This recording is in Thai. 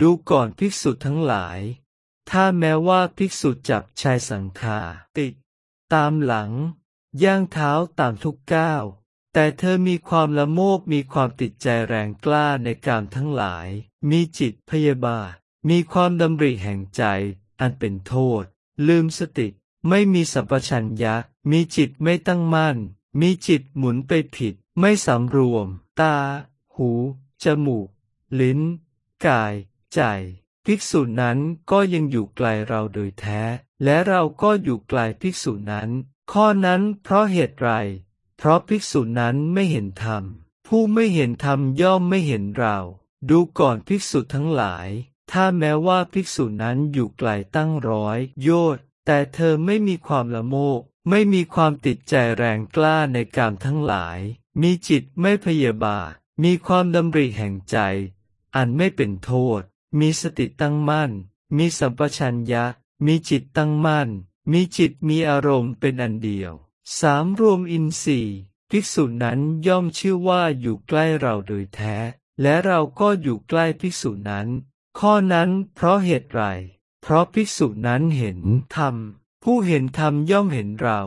ดูก่อนภิกษุทั้งหลาย ถ้าแม้ว่าภิกษุจับชายสังขาติด ตามหลัง ย่างเท้าตามทุกก้าว แต่เธอมีความละโมบมีความติดใจแรงกล้าในการทั้งหลาย มีจิตพยาบาท มีความดำริแห่งใจ อันเป็นโทษ ลืมสติ ไม่มีสัมปชัญญะ มีจิตไม่ตั้งมั่น มีจิตหมุนไปผิด ไม่สำรวม ตา หู จมูก ลิ้น กาย ใจ ภิกษุนั้นก็ยังอยู่ไกลเราโดยแท้ และเราก็อยู่ไกลภิกษุนั้น ข้อนั้นเพราะเหตุไร เพราะภิกษุนั้นไม่เห็นธรรม ผู้ไม่เห็นธรรมย่อมไม่เห็นเรา ดูก่อนภิกษุทั้งหลาย ถ้าแม้ว่าภิกษุนั้นอยู่ไกลตั้งร้อยโยชน์แต่เธอไม่มีความละโมบไม่มีความติดใจแรงกล้าในกามทั้งหลาย มีจิตไม่พยาบาท มีความดำริแห่งใจ อันไม่เป็นโทษ มีสติตั้งมั่น มีสัมปชัญญะ มีจิตตั้งมั่น มีจิตมีอารมณ์เป็นอันเดียวสามรวมอินทรีย์ภิกษุนั้นย่อมชื่อว่าอยู่ใกล้เราโดยแท้ และเราก็อยู่ใกล้ภิกษุนั้น ข้อนั้นเพราะเหตุไร เพราะภิกษุนั้นเห็นธรรม ผู้เห็นธรรมย่อมเห็นเรา